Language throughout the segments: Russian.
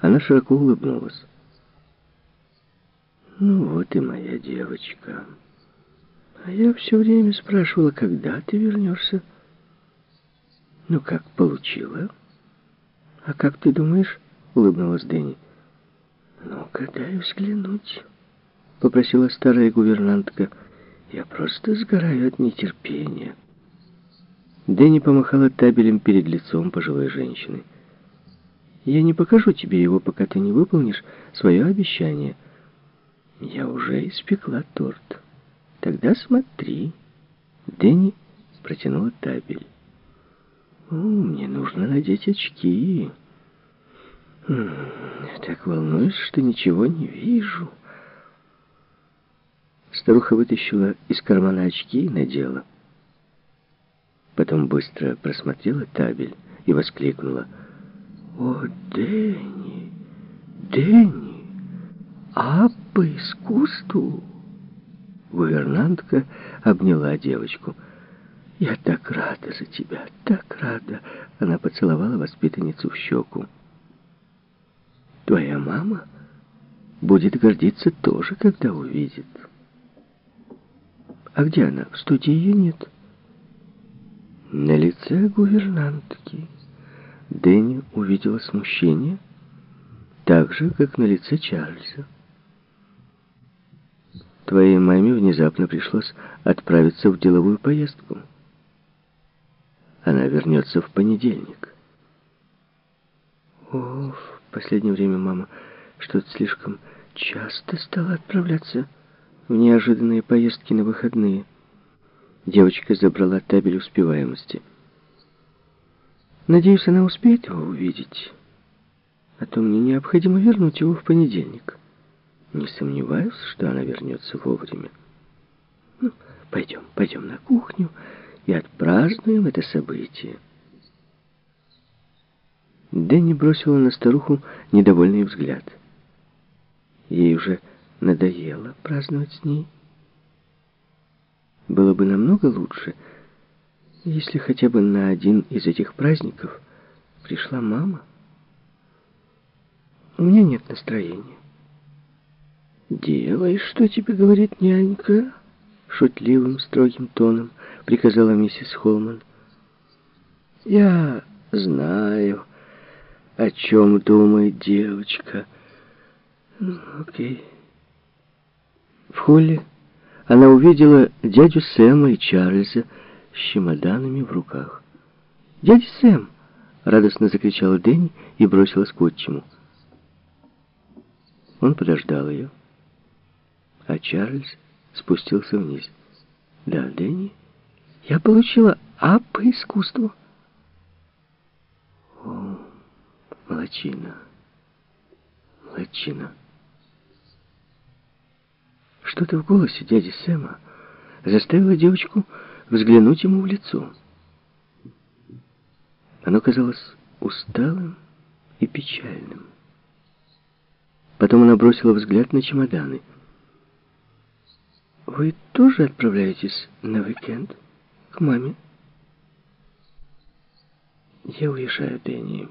Она широко улыбнулась. «Ну вот и моя девочка. А я все время спрашивала, когда ты вернешься. Ну как, получила? А как ты думаешь?» — улыбнулась Дэнни. «Ну-ка, дай взглянуть», — попросила старая гувернантка. «Я просто сгораю от нетерпения». Дэнни помахала табелем перед лицом пожилой женщины. «Я не покажу тебе его, пока ты не выполнишь свое обещание. Я уже испекла торт. Тогда смотри». Дэнни протянула табель. «О, мне нужно надеть очки. Так волнуюсь, что ничего не вижу». Старуха вытащила из кармана очки и надела. Потом быстро просмотрела табель и воскликнула. «О, Дэнни! Дэнни! А по искусству!» Гувернантка обняла девочку. «Я так рада за тебя, так рада!» Она поцеловала воспитанницу в щеку. «Твоя мама будет гордиться тоже, когда увидит». «А где она? В студии ее нет?» На лице гувернантки Дэнни увидела смущение, так же, как на лице Чарльза. Твоей маме внезапно пришлось отправиться в деловую поездку. Она вернется в понедельник. О, в последнее время мама что-то слишком часто стала отправляться в неожиданные поездки на выходные. Девочка забрала табель успеваемости. Надеюсь, она успеет его увидеть. А то мне необходимо вернуть его в понедельник. Не сомневаюсь, что она вернется вовремя. Ну, пойдем, пойдем на кухню и отпразднуем это событие. Дэнни бросила на старуху недовольный взгляд. Ей уже надоело праздновать с ней. Было бы намного лучше, если хотя бы на один из этих праздников пришла мама. У меня нет настроения. «Делай, что тебе говорит нянька», — шутливым, строгим тоном приказала миссис Холман. «Я знаю, о чем думает девочка». Ну, окей. В холле она увидела дядю Сэма и Чарльза с чемоданами в руках. «Дядя Сэм!» — радостно закричала Дэнни и бросилась к отчиму. Он подождал ее, а Чарльз спустился вниз. «Да, Дэнни, я получила А по искусству». «О, молочина, молочина». Что-то в голосе дяди Сэма заставило девочку взглянуть ему в лицо. Оно казалось усталым и печальным. Потом она бросила взгляд на чемоданы. «Вы тоже отправляетесь на уикенд к маме?» «Я уезжаю, Дэнни.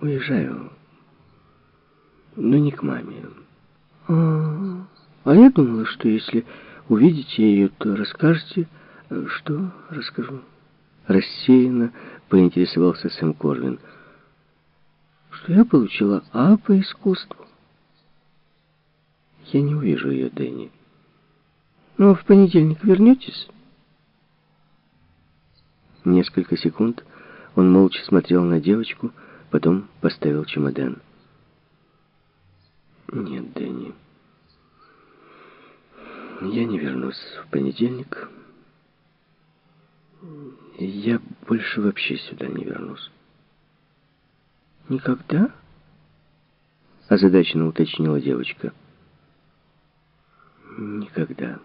Уезжаю, но не к маме». А, а я думала, что если увидите ее, то расскажете... Э, что расскажу? Рассеянно поинтересовался Сэм Корвин. Что я получила А по искусству. Я не увижу ее, Дэнни. Ну, а в понедельник вернетесь? Несколько секунд он молча смотрел на девочку, потом поставил чемодан. Нет, Дэнни. Я не вернусь в понедельник. Я больше вообще сюда не вернусь. Никогда? Озадаченно уточнила девочка. Никогда.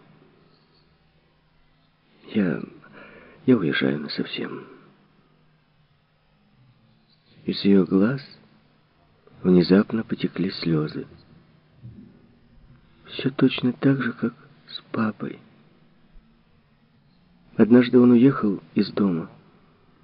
Я... я уезжаю насовсем. Из ее глаз внезапно потекли слезы. Все точно так же, как с папой. Однажды он уехал из дома.